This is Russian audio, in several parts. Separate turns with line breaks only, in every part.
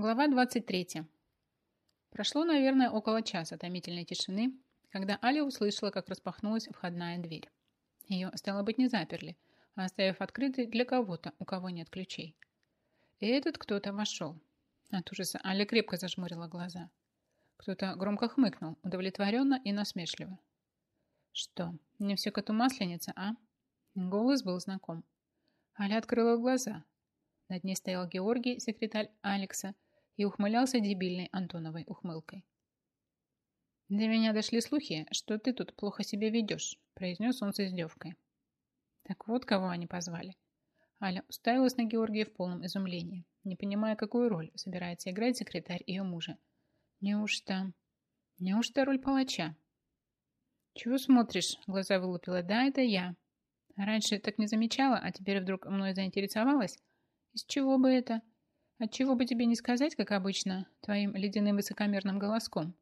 Глава 23. Прошло, наверное, около часа томительной тишины, когда Аля услышала, как распахнулась входная дверь. Ее, стало быть, не заперли, а оставив открытой для кого-то, у кого нет ключей. И этот кто-то вошел. От ужаса Аля крепко зажмурила глаза. Кто-то громко хмыкнул, удовлетворенно и насмешливо. «Что, не все коту масленица, а?» Голос был знаком. Аля открыла глаза. Над ней стоял Георгий, секретарь Алекса, и ухмылялся дебильной Антоновой ухмылкой. «До меня дошли слухи, что ты тут плохо себя ведешь», произнес он с издевкой. Так вот, кого они позвали. Аля уставилась на Георгия в полном изумлении, не понимая, какую роль собирается играть секретарь ее мужа. Неужто... Неужто роль палача? «Чего смотришь?» Глаза вылупила. «Да, это я. Раньше так не замечала, а теперь вдруг мной заинтересовалась. Из чего бы это? Отчего бы тебе не сказать, как обычно, твоим ледяным высокомерным голоском?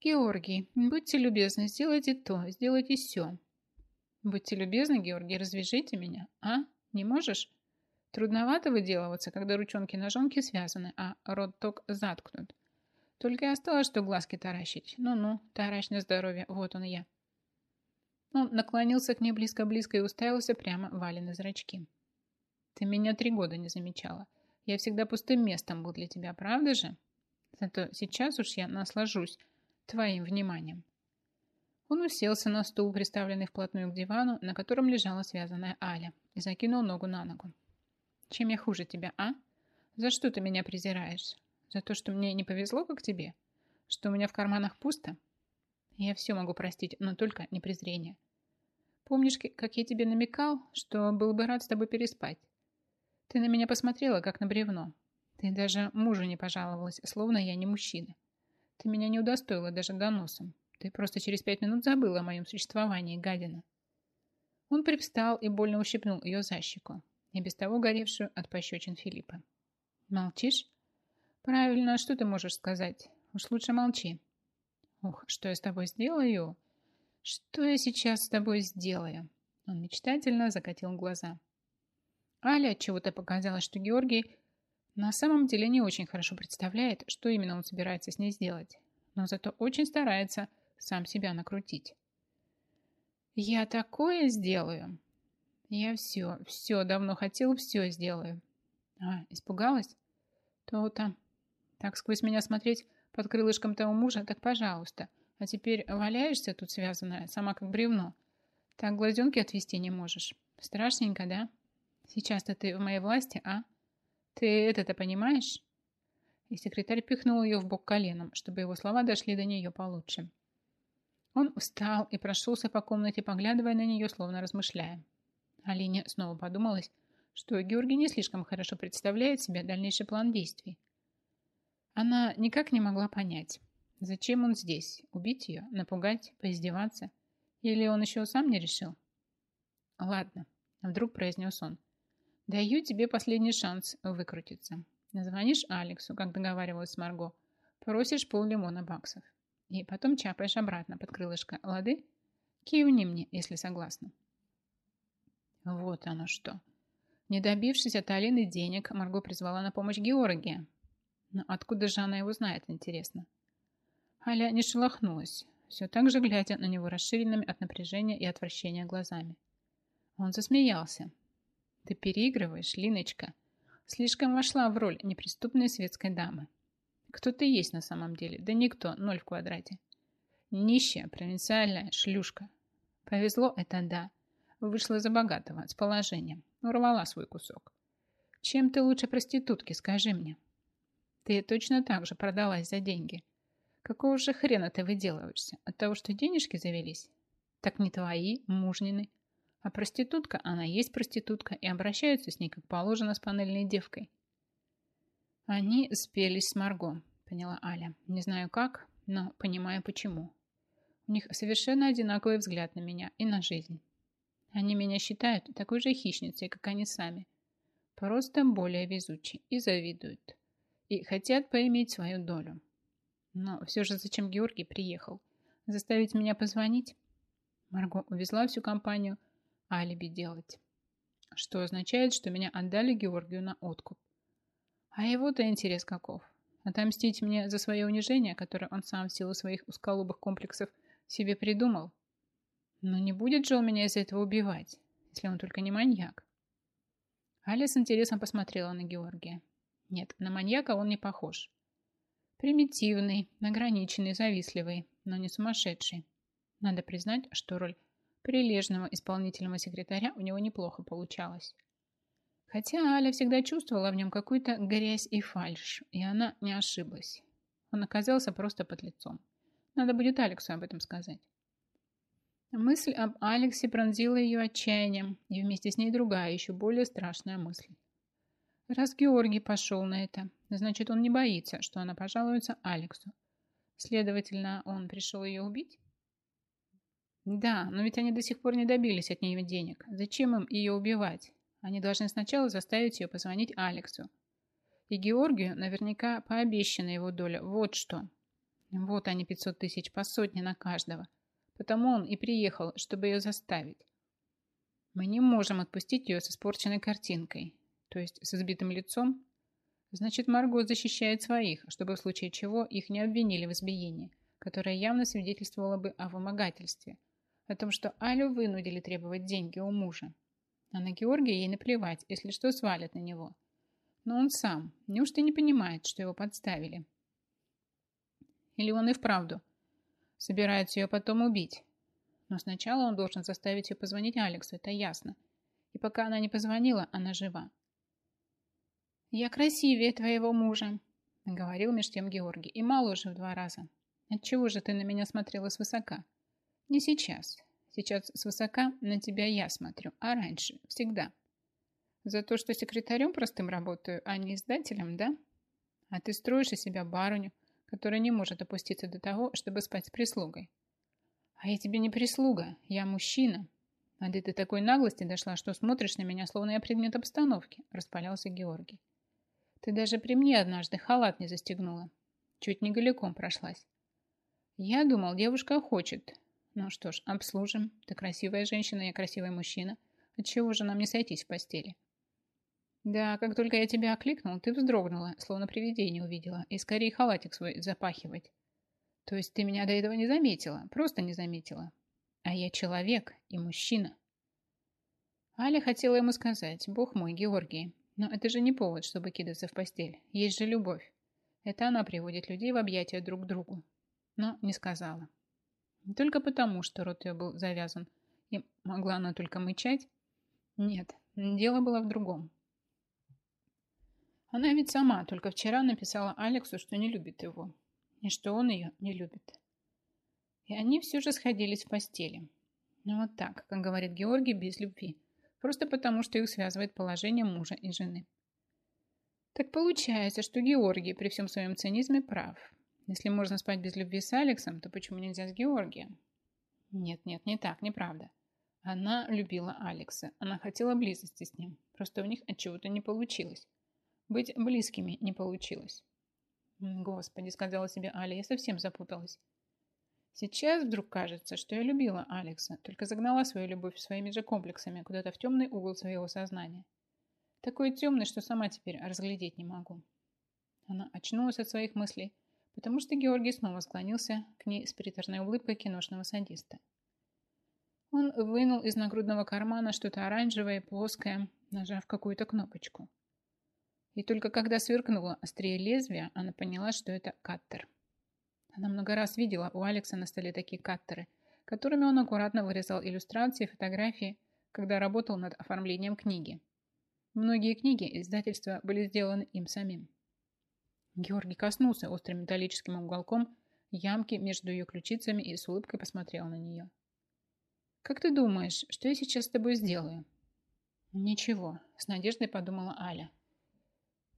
Георгий, будьте любезны, сделайте то, сделайте все. Будьте любезны, Георгий, развяжите меня, а? Не можешь? Трудновато выделываться, когда ручонки-ножонки связаны, а рот ток заткнут. Только и осталось, что глазки таращить. Ну-ну, таращ на здоровье, вот он я. Он наклонился к ней близко-близко и уставился прямо в Алины зрачки. Ты меня три года не замечала. Я всегда пустым местом был для тебя, правда же? Зато сейчас уж я наслажусь твоим вниманием. Он уселся на стул, приставленный вплотную к дивану, на котором лежала связанная Аля, и закинул ногу на ногу. Чем я хуже тебя, а? За что ты меня презираешь? За то, что мне не повезло, как тебе? Что у меня в карманах пусто? Я все могу простить, но только не презрение. Помнишь, как я тебе намекал, что был бы рад с тобой переспать? Ты на меня посмотрела, как на бревно. Ты даже мужу не пожаловалась, словно я не мужчина. Ты меня не удостоила даже доносом. Ты просто через пять минут забыла о моем существовании, гадина. Он привстал и больно ущипнул ее за щеку, и без того горевшую от пощечин Филиппа. Молчишь? Правильно, что ты можешь сказать? Уж лучше молчи. Ух, что я с тобой сделаю? Что я сейчас с тобой сделаю? Он мечтательно закатил глаза. Аля чего-то показалось, что Георгий на самом деле не очень хорошо представляет, что именно он собирается с ней сделать, но зато очень старается сам себя накрутить. «Я такое сделаю!» «Я все, все давно хотел, все сделаю!» «А, испугалась?» «То-то!» «Так сквозь меня смотреть под крылышком того мужа, так пожалуйста!» А теперь валяешься тут связанная, сама как бревно. Так глазенки отвести не можешь. Страшненько, да?» Сейчас-то ты в моей власти, а? Ты это-то понимаешь?» И секретарь пихнул ее в бок коленом, чтобы его слова дошли до нее получше. Он встал и прошелся по комнате, поглядывая на нее, словно размышляя. Алине снова подумалось, что Георгий не слишком хорошо представляет себе дальнейший план действий. Она никак не могла понять, зачем он здесь, убить ее, напугать, поиздеваться, или он еще сам не решил. «Ладно», — вдруг произнес он, — Даю тебе последний шанс выкрутиться. Звонишь Алексу, как договаривалась с Марго. Просишь пол лимона баксов. И потом чапаешь обратно под крылышко. Лады? Кивни мне, если согласна. Вот оно что. Не добившись от Алины денег, Марго призвала на помощь Георгия. Но откуда же она его знает, интересно? Аля не шелохнулась, все так же глядя на него расширенными от напряжения и отвращения глазами. Он засмеялся, ты переигрываешь, Линочка. Слишком вошла в роль неприступной светской дамы. Кто ты есть на самом деле? Да никто, ноль в квадрате. Нищая, провинциальная, шлюшка. Повезло это да. Вышла за богатого, с положением. Урвала свой кусок. Чем ты лучше проститутки, скажи мне? Ты точно так же продалась за деньги. Какого же хрена ты выделываешься? От того, что денежки завелись? Так не твои, мужнины. А проститутка, она есть проститутка, и обращаются с ней, как положено, с панельной девкой. Они спелись с Марго, поняла Аля. Не знаю как, но понимаю почему. У них совершенно одинаковый взгляд на меня и на жизнь. Они меня считают такой же хищницей, как они сами. Просто более везучи и завидуют. И хотят поиметь свою долю. Но все же зачем Георгий приехал? Заставить меня позвонить? Марго увезла всю компанию – алиби делать. Что означает, что меня отдали Георгию на откуп. А его-то интерес каков? Отомстить мне за свое унижение, которое он сам в силу своих узколобых комплексов себе придумал? Но не будет же он меня из-за этого убивать, если он только не маньяк. Аля с интересом посмотрела на Георгия. Нет, на маньяка он не похож. Примитивный, ограниченный, завистливый, но не сумасшедший. Надо признать, что роль прилежного исполнительного секретаря у него неплохо получалась. Хотя Аля всегда чувствовала в нем какую-то грязь и фальшь, и она не ошиблась. Он оказался просто под лицом. Надо будет Алексу об этом сказать. Мысль об Алексе пронзила ее отчаянием, и вместе с ней другая, еще более страшная мысль. Раз Георгий пошел на это, значит, он не боится, что она пожалуется Алексу. Следовательно, он пришел ее убить? Да, но ведь они до сих пор не добились от нее денег. Зачем им ее убивать? Они должны сначала заставить ее позвонить Алексу. И Георгию наверняка пообещана его доля. Вот что. Вот они, 500 тысяч по сотне на каждого. Потому он и приехал, чтобы ее заставить. Мы не можем отпустить ее с испорченной картинкой, то есть с избитым лицом. Значит, Марго защищает своих, чтобы в случае чего их не обвинили в избиении, которое явно свидетельствовало бы о вымогательстве, о том, что Алю вынудили требовать деньги у мужа. А на Георгия ей наплевать, если что, свалят на него. Но он сам, неужто не понимает, что его подставили? Или он и вправду собирается ее потом убить? Но сначала он должен заставить ее позвонить Алексу, это ясно. И пока она не позвонила, она жива. «Я красивее твоего мужа», — говорил меж тем Георгий, и моложе в два раза. «Отчего же ты на меня смотрела свысока?» «Не сейчас. Сейчас свысока на тебя я смотрю, а раньше, всегда. За то, что секретарем простым работаю, а не издателем, да? А ты строишь из себя барыню, которая не может опуститься до того, чтобы спать с прислугой. А я тебе не прислуга, я мужчина. А ты до такой наглости дошла, что смотришь на меня, словно я предмет обстановки, распалялся Георгий. Ты даже при мне однажды халат не застегнула. Чуть не голиком прошлась. Я думал, девушка хочет, ну что ж, обслужим. Ты красивая женщина, я красивый мужчина. Отчего же нам не сойтись в постели? Да, как только я тебя окликнул, ты вздрогнула, словно привидение увидела, и скорее халатик свой запахивать. То есть ты меня до этого не заметила, просто не заметила. А я человек и мужчина. Аля хотела ему сказать, бог мой, Георгий, но это же не повод, чтобы кидаться в постель. Есть же любовь. Это она приводит людей в объятия друг к другу. Но не сказала. Не только потому, что рот ее был завязан, и могла она только мычать. Нет, дело было в другом. Она ведь сама только вчера написала Алексу, что не любит его, и что он ее не любит. И они все же сходились в постели. Ну вот так, как говорит Георгий, без любви. Просто потому, что их связывает положение мужа и жены. Так получается, что Георгий при всем своем цинизме прав. Если можно спать без любви с Алексом, то почему нельзя с Георгием? Нет, нет, не так, неправда. Она любила Алекса. Она хотела близости с ним. Просто у них от чего-то не получилось. Быть близкими не получилось. Господи, сказала себе Аля, я совсем запуталась. Сейчас вдруг кажется, что я любила Алекса, только загнала свою любовь своими же комплексами куда-то в темный угол своего сознания. Такой темный, что сама теперь разглядеть не могу. Она очнулась от своих мыслей, потому что Георгий снова склонился к ней с приторной улыбкой киношного садиста. Он вынул из нагрудного кармана что-то оранжевое и плоское, нажав какую-то кнопочку. И только когда сверкнуло острее лезвия, она поняла, что это каттер. Она много раз видела у Алекса на столе такие каттеры, которыми он аккуратно вырезал иллюстрации, фотографии, когда работал над оформлением книги. Многие книги издательства были сделаны им самим. Георгий коснулся острым металлическим уголком ямки между ее ключицами и с улыбкой посмотрел на нее. «Как ты думаешь, что я сейчас с тобой сделаю?» «Ничего», — с надеждой подумала Аля.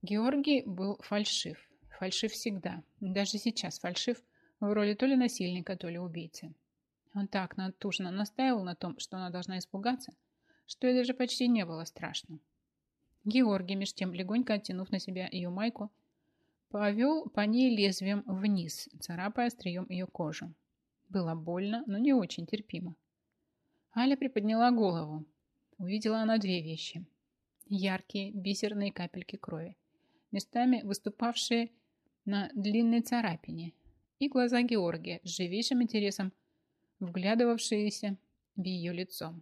Георгий был фальшив. Фальшив всегда. Даже сейчас фальшив в роли то ли насильника, то ли убийцы. Он так натужно настаивал на том, что она должна испугаться, что ей даже почти не было страшно. Георгий, меж тем легонько оттянув на себя ее майку, Повел по ней лезвием вниз, царапая острием ее кожу. Было больно, но не очень терпимо. Аля приподняла голову. Увидела она две вещи. Яркие бисерные капельки крови. местами выступавшие на длинной царапине, и глаза Георгия с живейшим интересом вглядывавшиеся в ее лицо.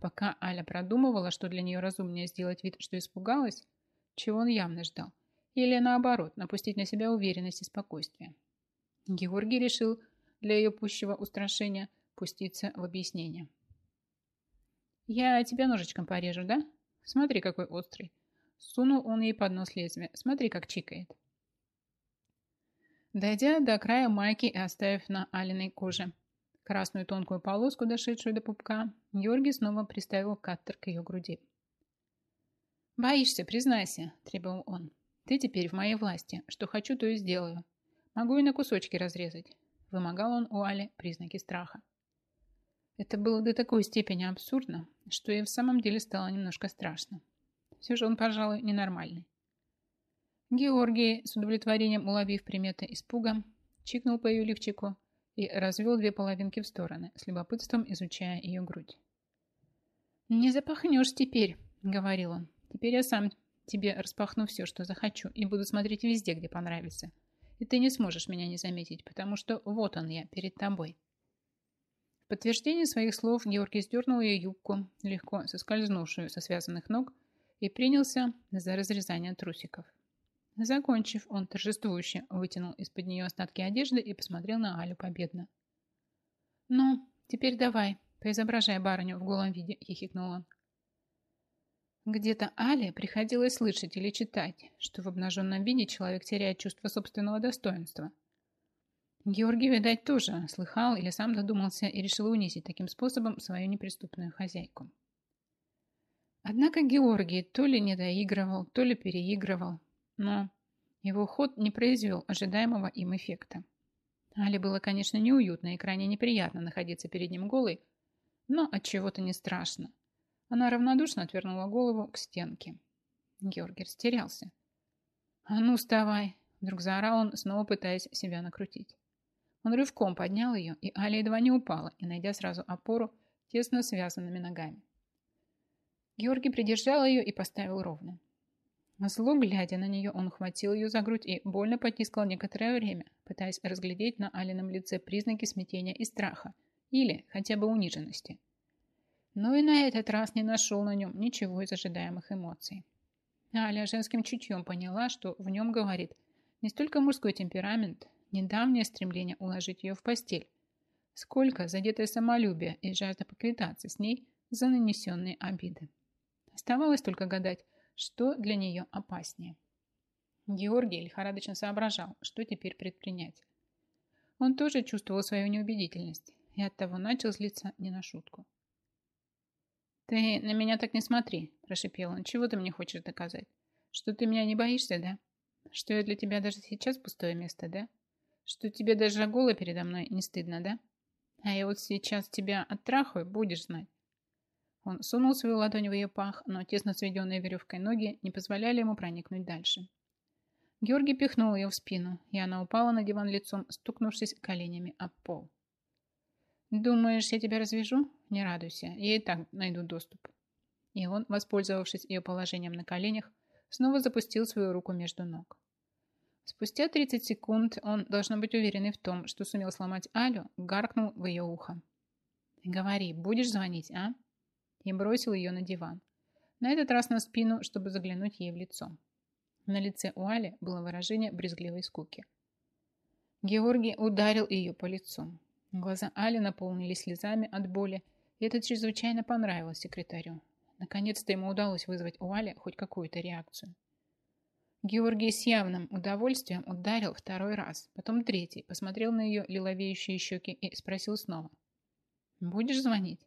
Пока Аля продумывала, что для нее разумнее сделать вид, что испугалась, чего он явно ждал, или наоборот, напустить на себя уверенность и спокойствие. Георгий решил для ее пущего устрашения пуститься в объяснение. «Я тебя ножичком порежу, да? Смотри, какой острый!» Сунул он ей под нос лезвие. «Смотри, как чикает!» Дойдя до края майки и оставив на Алиной коже красную тонкую полоску, дошедшую до пупка, Георгий снова приставил каттер к ее груди. «Боишься, признайся», – требовал он. «Ты теперь в моей власти. Что хочу, то и сделаю. Могу и на кусочки разрезать», – вымогал он у Али признаки страха. Это было до такой степени абсурдно, что и в самом деле стало немножко страшно. Все же он, пожалуй, ненормальный. Георгий, с удовлетворением уловив приметы испуга, чикнул по ее лифчику и развел две половинки в стороны, с любопытством изучая ее грудь. «Не запахнешь теперь», — говорил он. «Теперь я сам тебе распахну все, что захочу, и буду смотреть везде, где понравится. И ты не сможешь меня не заметить, потому что вот он я, перед тобой». В подтверждение своих слов Георгий сдернул ее юбку, легко соскользнувшую со связанных ног, и принялся за разрезание трусиков. Закончив, он торжествующе вытянул из-под нее остатки одежды и посмотрел на Алю победно. «Ну, теперь давай, поизображай барыню в голом виде», — хихикнул он. Где-то Але приходилось слышать или читать, что в обнаженном виде человек теряет чувство собственного достоинства. Георгий, видать, тоже слыхал или сам додумался и решил унизить таким способом свою неприступную хозяйку. Однако Георгий то ли не доигрывал, то ли переигрывал, но его ход не произвел ожидаемого им эффекта. Али было, конечно, неуютно и крайне неприятно находиться перед ним голой, но от чего-то не страшно. Она равнодушно отвернула голову к стенке. Георгий растерялся. «А ну, вставай!» Вдруг заорал он, снова пытаясь себя накрутить. Он рывком поднял ее, и Аля едва не упала, и, найдя сразу опору, тесно связанными ногами. Георгий придержал ее и поставил ровно. Зло глядя на нее, он хватил ее за грудь и больно потискал некоторое время, пытаясь разглядеть на Алином лице признаки смятения и страха, или хотя бы униженности. Но и на этот раз не нашел на нем ничего из ожидаемых эмоций. Аля женским чутьем поняла, что в нем говорит не столько мужской темперамент, недавнее стремление уложить ее в постель, сколько задетое самолюбие и жажда поквитаться с ней за нанесенные обиды. Оставалось только гадать, что для нее опаснее. Георгий лихорадочно соображал, что теперь предпринять. Он тоже чувствовал свою неубедительность и оттого начал злиться не на шутку. «Ты на меня так не смотри», – прошипел он. «Чего ты мне хочешь доказать? Что ты меня не боишься, да? Что я для тебя даже сейчас пустое место, да? Что тебе даже голо передо мной не стыдно, да? А я вот сейчас тебя оттрахаю, будешь знать. Он сунул свою ладонь в ее пах, но тесно сведенные веревкой ноги не позволяли ему проникнуть дальше. Георгий пихнул ее в спину, и она упала на диван лицом, стукнувшись коленями об пол. «Думаешь, я тебя развяжу? Не радуйся, я и так найду доступ». И он, воспользовавшись ее положением на коленях, снова запустил свою руку между ног. Спустя 30 секунд он, должно быть уверенный в том, что сумел сломать Алю, гаркнул в ее ухо. «Говори, будешь звонить, а?» и бросил ее на диван. На этот раз на спину, чтобы заглянуть ей в лицо. На лице у Али было выражение брезгливой скуки. Георгий ударил ее по лицу. Глаза Али наполнились слезами от боли, и это чрезвычайно понравилось секретарю. Наконец-то ему удалось вызвать у Али хоть какую-то реакцию. Георгий с явным удовольствием ударил второй раз, потом третий, посмотрел на ее лиловеющие щеки и спросил снова. «Будешь звонить?»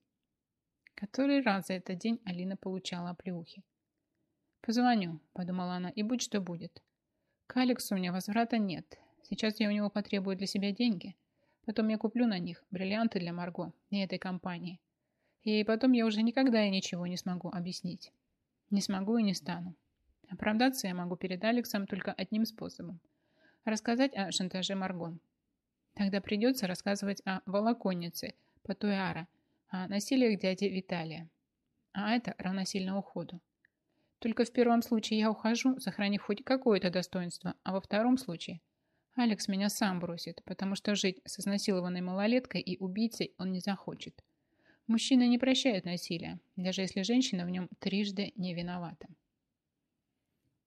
Который раз за этот день Алина получала оплеухи. «Позвоню», – подумала она, – «и будь что будет. К Алексу у меня возврата нет. Сейчас я у него потребую для себя деньги. Потом я куплю на них бриллианты для Марго и этой компании. И потом я уже никогда и ничего не смогу объяснить. Не смогу и не стану. Оправдаться я могу перед Алексом только одним способом. Рассказать о шантаже Марго. Тогда придется рассказывать о волоконнице Патуяра о насилиях дяди Виталия. А это равносильно уходу. Только в первом случае я ухожу, сохранив хоть какое-то достоинство, а во втором случае Алекс меня сам бросит, потому что жить с изнасилованной малолеткой и убийцей он не захочет. Мужчина не прощает насилия, даже если женщина в нем трижды не виновата.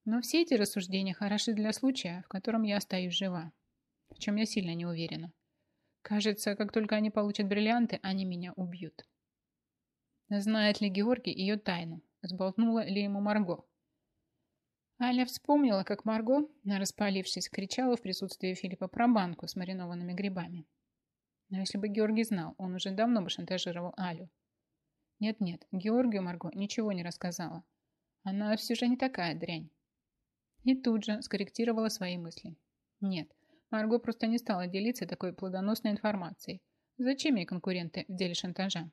Но все эти рассуждения хороши для случая, в котором я остаюсь жива, в чем я сильно не уверена. Кажется, как только они получат бриллианты, они меня убьют. Знает ли Георгий ее тайну? Сболтнула ли ему Марго? Аля вспомнила, как Марго, распалившись, кричала в присутствии Филиппа про банку с маринованными грибами. Но если бы Георгий знал, он уже давно бы шантажировал Алю. Нет-нет, Георгию Марго ничего не рассказала. Она все же не такая дрянь. И тут же скорректировала свои мысли. Нет, Марго просто не стала делиться такой плодоносной информацией. Зачем ей конкуренты в деле шантажа?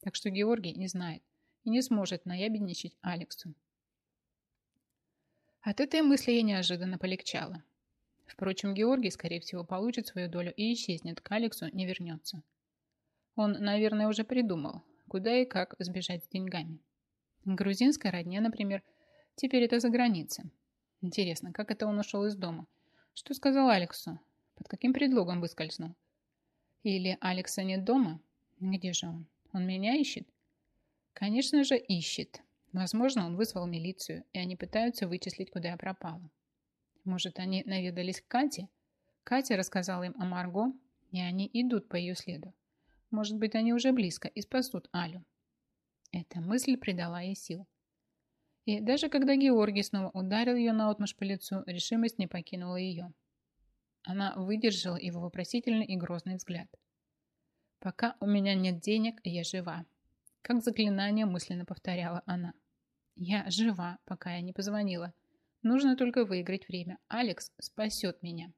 Так что Георгий не знает и не сможет наябедничать Алексу. От этой мысли ей неожиданно полегчало. Впрочем, Георгий, скорее всего, получит свою долю и исчезнет, к Алексу не вернется. Он, наверное, уже придумал, куда и как сбежать с деньгами. Грузинская родня, например, теперь это за границей. Интересно, как это он ушел из дома – что сказал Алексу? Под каким предлогом выскользнул? Или Алекса нет дома? Где же он? Он меня ищет? Конечно же, ищет. Возможно, он вызвал милицию, и они пытаются вычислить, куда я пропала. Может, они наведались к Кате? Катя рассказала им о Марго, и они идут по ее следу. Может быть, они уже близко и спасут Алю. Эта мысль придала ей сил. И даже когда Георгий снова ударил ее наотмашь по лицу, решимость не покинула ее. Она выдержала его вопросительный и грозный взгляд. «Пока у меня нет денег, я жива», как заклинание мысленно повторяла она. «Я жива, пока я не позвонила. Нужно только выиграть время. Алекс спасет меня».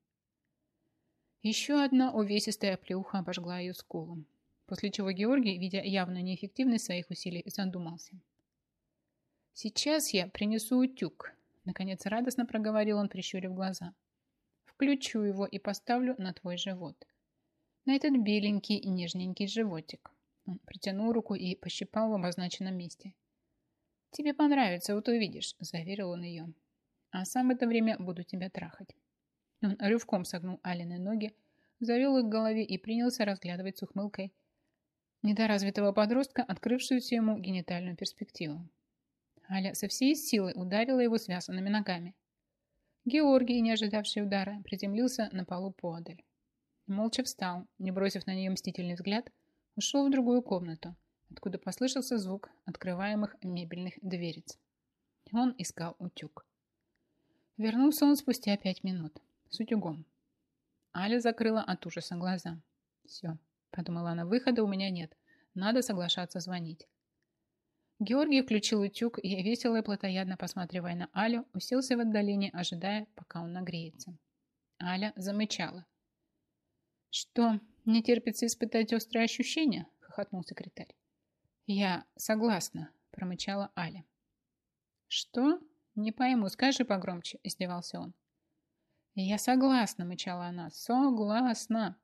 Еще одна увесистая плюха обожгла ее скулу, после чего Георгий, видя явную неэффективность своих усилий, задумался. «Сейчас я принесу утюг», — наконец радостно проговорил он, прищурив глаза. «Включу его и поставлю на твой живот. На этот беленький нежненький животик». Он протянул руку и пощипал в обозначенном месте. «Тебе понравится, вот увидишь», — заверил он ее. «А сам в это время буду тебя трахать». Он рывком согнул Алины ноги, завел их к голове и принялся разглядывать с ухмылкой недоразвитого подростка, открывшуюся ему генитальную перспективу. Аля со всей силы ударила его связанными ногами. Георгий, не ожидавший удара, приземлился на полу подаль. Молча встал, не бросив на нее мстительный взгляд, ушел в другую комнату, откуда послышался звук открываемых мебельных дверец. Он искал утюг. Вернулся он спустя пять минут с утюгом. Аля закрыла от ужаса глаза. «Все», — подумала она, — «выхода у меня нет. Надо соглашаться звонить». Георгий включил утюг и, весело и плотоядно посматривая на Алю, уселся в отдалении, ожидая, пока он нагреется. Аля замычала. «Что, не терпится испытать острые ощущения?» – хохотнул секретарь. «Я согласна», – промычала Аля. «Что? Не пойму, скажи погромче», – издевался он. «Я согласна», – мычала она. «Согласна».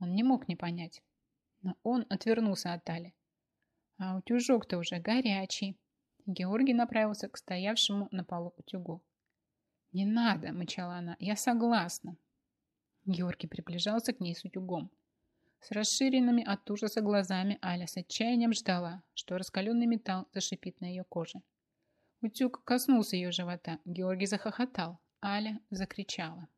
Он не мог не понять. Но он отвернулся от Али. А утюжок-то уже горячий. Георгий направился к стоявшему на полу утюгу. «Не надо!» – мычала она. «Я согласна!» Георгий приближался к ней с утюгом. С расширенными от ужаса глазами Аля с отчаянием ждала, что раскаленный металл зашипит на ее коже. Утюг коснулся ее живота. Георгий захохотал. Аля закричала.